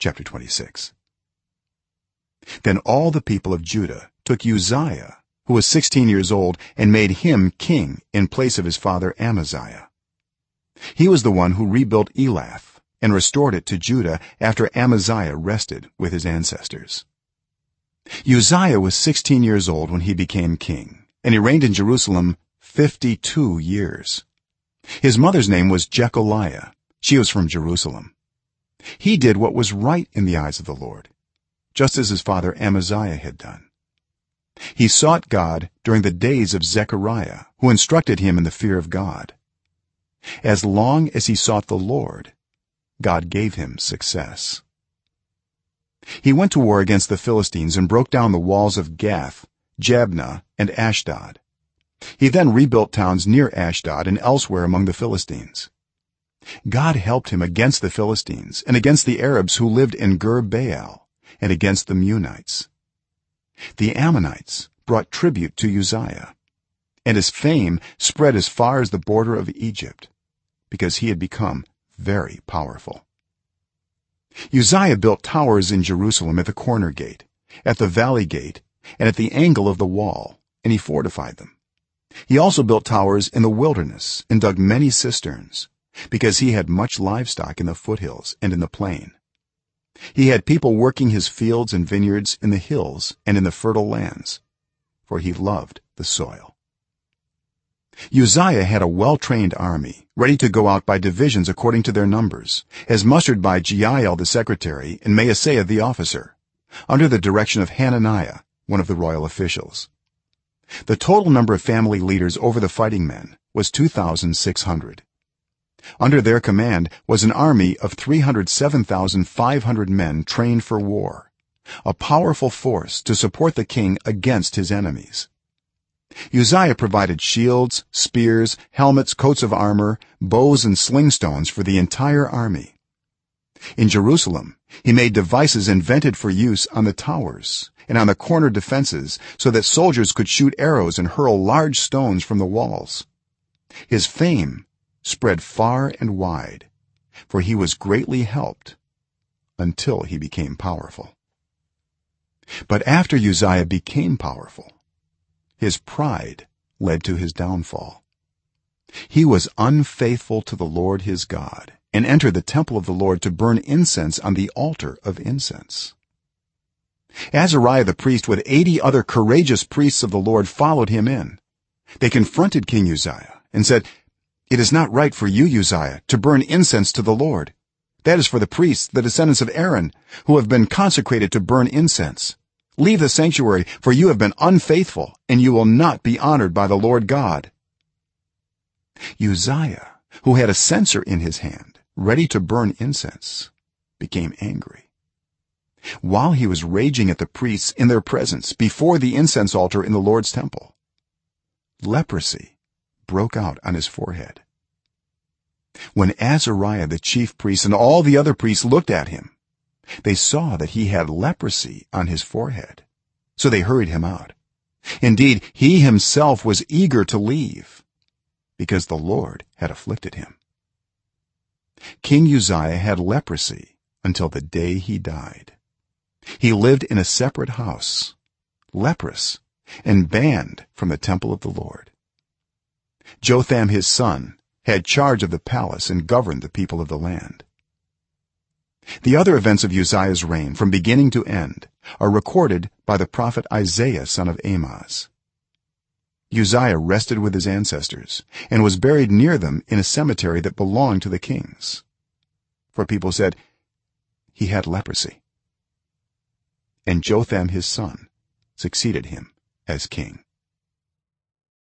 chapter 26 then all the people of judah took uzziah who was 16 years old and made him king in place of his father amaziah. He was the one who rebuilt elath and restored it to judah after amaziah rested with his ancestors. Uzziah was 16 years old when he became king and he reigned in jerusalem 52 years. His mother's name was jekoliah she was from jerusalem he did what was right in the eyes of the lord just as his father amaziah had done. He sought god during the days of zechariah who instructed him in the fear of god. As long as he sought the lord god gave him success. He went to war against the philistines and broke down the walls of gath jabneh and ashdod. He then rebuilt towns near ashdod and elsewhere among the philistines god helped him against the philistines and against the arabs who lived in gur baal and against the meunites the ammonites brought tribute to uzziah and his fame spread as far as the border of egypt because he had become very powerful. Uzziah built towers in jerusalem at the corner gate at the valley gate and at the angle of the wall and he fortified them. He also built towers in the wilderness and dug many cisterns because he had much livestock in the foothills and in the plain. He had people working his fields and vineyards in the hills and in the fertile lands for he loved the soil. Uzziah had a well-trained army ready to go out by divisions according to their numbers as mustered by jeiel the secretary and maaseiah the officer under the direction of hananiah one of the royal officials. The total number of family leaders over the fighting men was 2600 under their command was an army of 307500 men trained for war a powerful force to support the king against his enemies. Uzziah provided shields spears helmets coats of armor bows and sling stones for the entire army. In jerusalem he made devices invented for use on the towers and on the corner defenses so that soldiers could shoot arrows and hurl large stones from the walls. His fame spread far and wide for he was greatly helped until he became powerful. But after uzziah became powerful his pride led to his downfall. He was unfaithful to the lord his god and entered the temple of the lord to burn incense on the altar of incense. Azariah the priest with 80 other courageous priests of the lord followed him in. They confronted king uzziah and said it is not right for you uzziah to burn incense to the lord. That is for the priests the descendants of aaron who have been consecrated to burn incense. Leave the sanctuary for you have been unfaithful and you will not be honored by the lord god. Uzziah who had a censer in his hand ready to burn incense became angry. While he was raging at the priests in their presence before the incense altar in the lord's temple leprosy broke out on his forehead. When azariah the chief priest and all the other priests looked at him they saw that he had leprosy on his forehead. So they hurried him out. Indeed he himself was eager to leave because the lord had afflicted him. King uzziah had leprosy until the day he died. He lived in a separate house leprous and banned from the temple of the lord jotham his son had charge of the palace and governed the people of the land. The other events of uzziah's reign from beginning to end are recorded by the prophet isaiah son of amoz. Uzziah rested with his ancestors and was buried near them in a cemetery that belonged to the kings. For people said he had leprosy. And jotham his son succeeded him as king